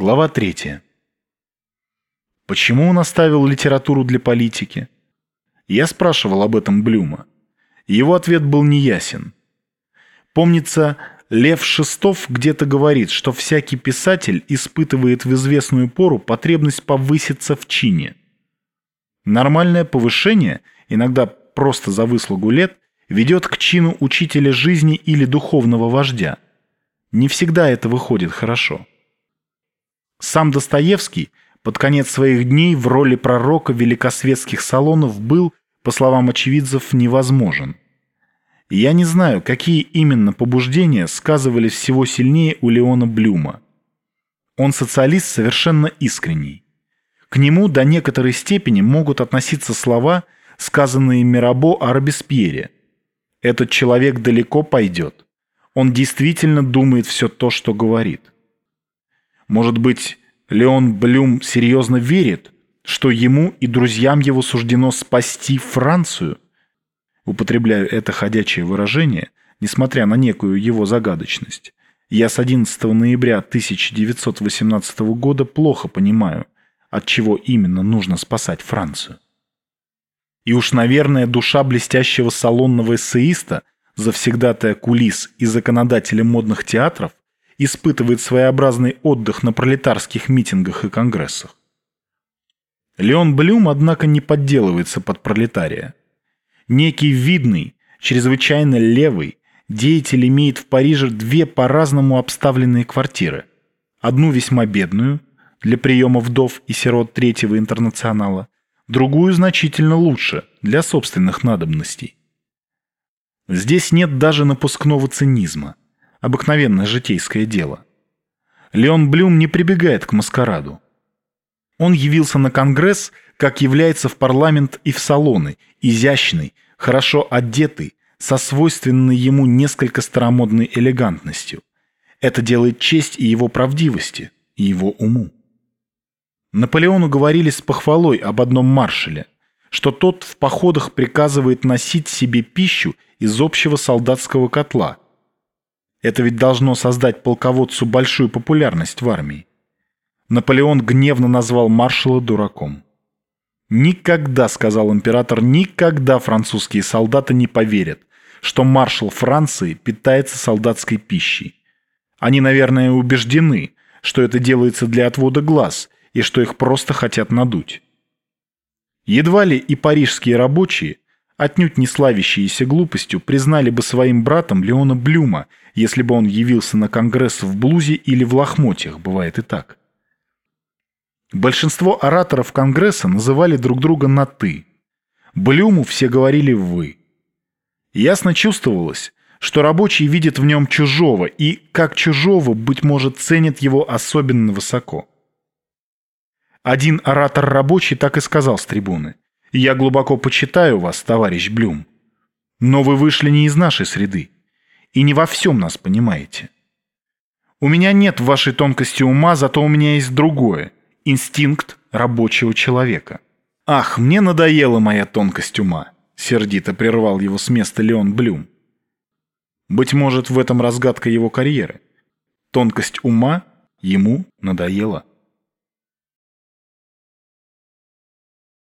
Глава 3. Почему он оставил литературу для политики? Я спрашивал об этом Блюма. Его ответ был неясен. Помнится, Лев Шестов где-то говорит, что всякий писатель испытывает в известную пору потребность повыситься в чине. Нормальное повышение, иногда просто за выслугу лет, ведет к чину учителя жизни или духовного вождя. Не всегда это выходит хорошо. Сам Достоевский под конец своих дней в роли пророка великосветских салонов был, по словам очевидцев, невозможен. Я не знаю, какие именно побуждения сказывались всего сильнее у Леона Блюма. Он социалист совершенно искренний. К нему до некоторой степени могут относиться слова, сказанные Мирабо о Робеспьере. Этот человек далеко пойдет. Он действительно думает все то, что говорит. Может быть, Леон Блюм серьезно верит, что ему и друзьям его суждено спасти Францию? Употребляю это ходячее выражение, несмотря на некую его загадочность. Я с 11 ноября 1918 года плохо понимаю, от чего именно нужно спасать Францию. И уж, наверное, душа блестящего салонного эссеиста, завсегдатая кулис и законодателя модных театров, испытывает своеобразный отдых на пролетарских митингах и конгрессах. Леон Блюм, однако, не подделывается под пролетария. Некий видный, чрезвычайно левый, деятель имеет в Париже две по-разному обставленные квартиры. Одну весьма бедную, для приема вдов и сирот Третьего интернационала, другую значительно лучше, для собственных надобностей. Здесь нет даже напускного цинизма, обыкновенное житейское дело. Леон Блюм не прибегает к маскараду. Он явился на Конгресс, как является в парламент и в салоны, изящный, хорошо одетый, со свойственной ему несколько старомодной элегантностью. Это делает честь и его правдивости, и его уму. Наполеону говорили с похвалой об одном маршале, что тот в походах приказывает носить себе пищу из общего солдатского котла. Это ведь должно создать полководцу большую популярность в армии. Наполеон гневно назвал маршала дураком. «Никогда, — сказал император, — никогда французские солдаты не поверят, что маршал Франции питается солдатской пищей. Они, наверное, убеждены, что это делается для отвода глаз — и что их просто хотят надуть. Едва ли и парижские рабочие, отнюдь не славящиеся глупостью, признали бы своим братом Леона Блюма, если бы он явился на конгресс в блузе или в лохмотьях, бывает и так. Большинство ораторов Конгресса называли друг друга на «ты». Блюму все говорили «вы». Ясно чувствовалось, что рабочий видит в нем чужого и, как чужого, быть может, ценит его особенно высоко. Один оратор рабочий так и сказал с трибуны. «Я глубоко почитаю вас, товарищ Блюм. Но вы вышли не из нашей среды. И не во всем нас понимаете. У меня нет вашей тонкости ума, зато у меня есть другое. Инстинкт рабочего человека». «Ах, мне надоела моя тонкость ума», — сердито прервал его с места Леон Блюм. Быть может, в этом разгадка его карьеры. Тонкость ума ему надоела.